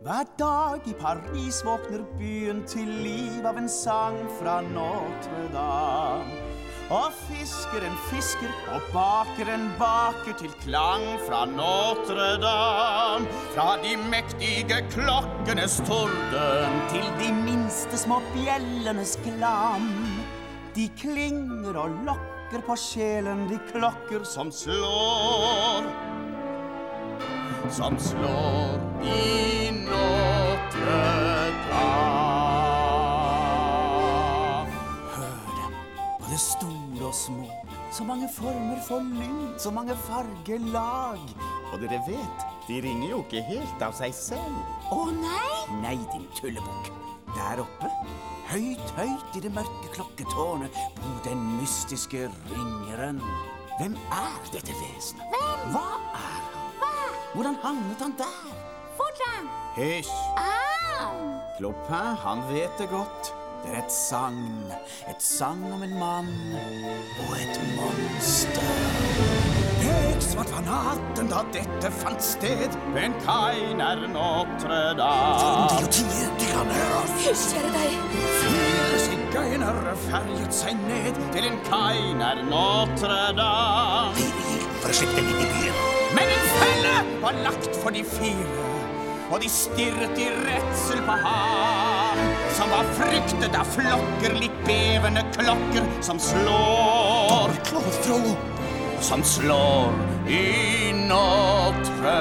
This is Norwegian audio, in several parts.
Hver dag i Paris våkner byen til liv av en sang fra Notre-Dame. Og fiskeren fisker, og bakeren baker til klang fra Notre-Dame. Fra de mektige klokkenes torden til de minste små bjellenes klam. De klinger og lokker på sjelen, de klokker som slår. Som slår i Notre-Dame. Hør dem, både store og små. Så mange former for lyd, så mange fargelag. Og dere vet, de ringer jo ikke helt av seg selv. Å nei! Nei, din tullebukk. Der oppe, høyt, høyt i det mørke klokketårnet, bor den mystiske ringeren. Hvem er dette vesenet? Hvem? Hva? Hva? Hvordan havnet han der? Hvordan? Hysj! Ah. Clopin, han vet det godt. Det er et sagn. Et sagn om en mann og et monster. Peksvart var natten da dette fant sted ved en kai nær Notre-Dame. Hysj, kjære deg! Fire sigøynere ferget seg ned til en kai nær Notre-Dame. For å slippe dem inn i byen. Men en felle var lagt for de fire, og de stirret i redsel på ham, som var fryktet av flokker lik bevende klokker som slår, som slår i Notre-Dame.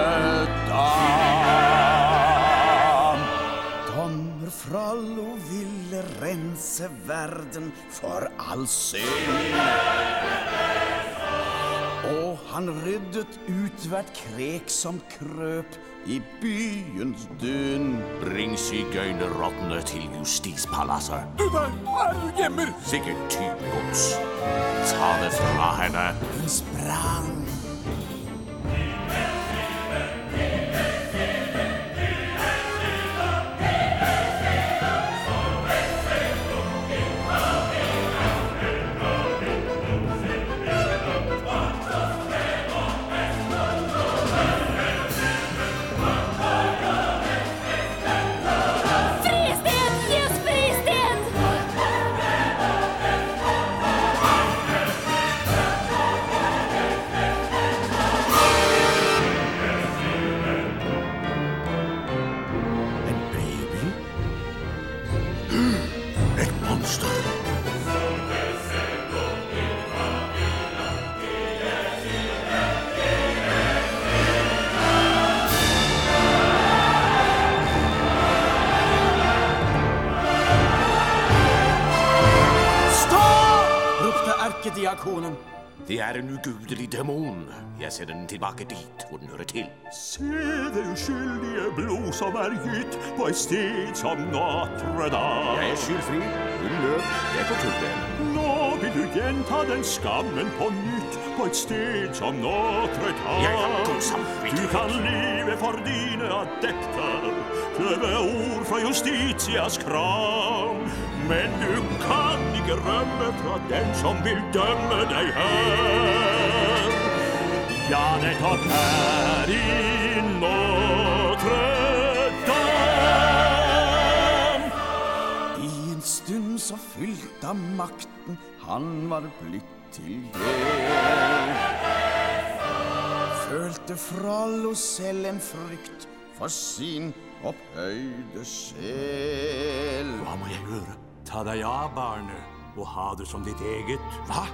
Dommer Frollo ville rense verden for all synd. Han ryddet ut hvert krek som krøp i byens dun. Bring sigøynerrottene til justispalasset. Du der, er du gjemmer? Sikkert tyvgods. Ta det fra henne. Hun sprang. Erkediakonen. Det er en ugudelig demon. Jeg sender den tilbake dit hvor den hører til. Se det uskyldige blod som er gitt på et sted som Notre-Dame. Jeg er skyldfri. Hun løp. Jeg forfulgte henne. Nå vil du gjenta den skammen på nytt på et sted som Notre-Dame. Du kan leve for dine adepter, kløve ord fra Justitias kram. Men du kan ikke rømme fra den som vil dømme deg her. Ja, nettopp her i Notre-Dame. I en stund så fylt av makten han var blitt til det Følte Frollo selv en frykt for sin opphøyde sjel. Hva må jeg gjøre? Ta deg av barnet og ha det som ditt eget. Hva?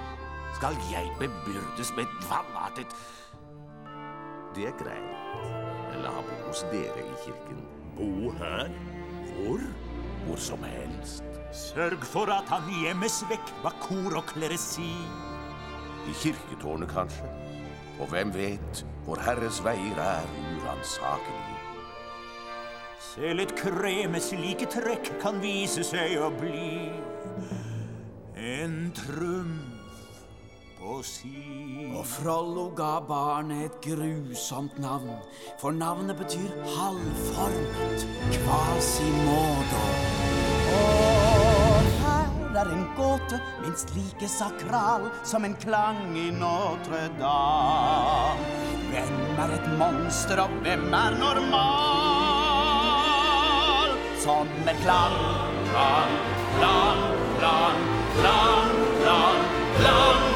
Skal jeg bebyrdes med et vanartet Det er greit. La bo hos dere i kirken. Bo her. Hvor? Hvor som helst. Sørg for at han gjemmes vekk bak kor og kleresi. I kirketårnet, kanskje. Og hvem vet hvor Herres veier er uransakelige. Selv et kremes like trekk kan vise seg å bli en trumf på si. Og Frollo ga barnet et grusomt navn, for navnet betyr halvformet, Quasimodo. Og her er en gåte minst like sakral som en klang i Notre-Dame. Hvem er et monster, og hvem er normal? Som et Klang, klang, klang, klang, klang, klang.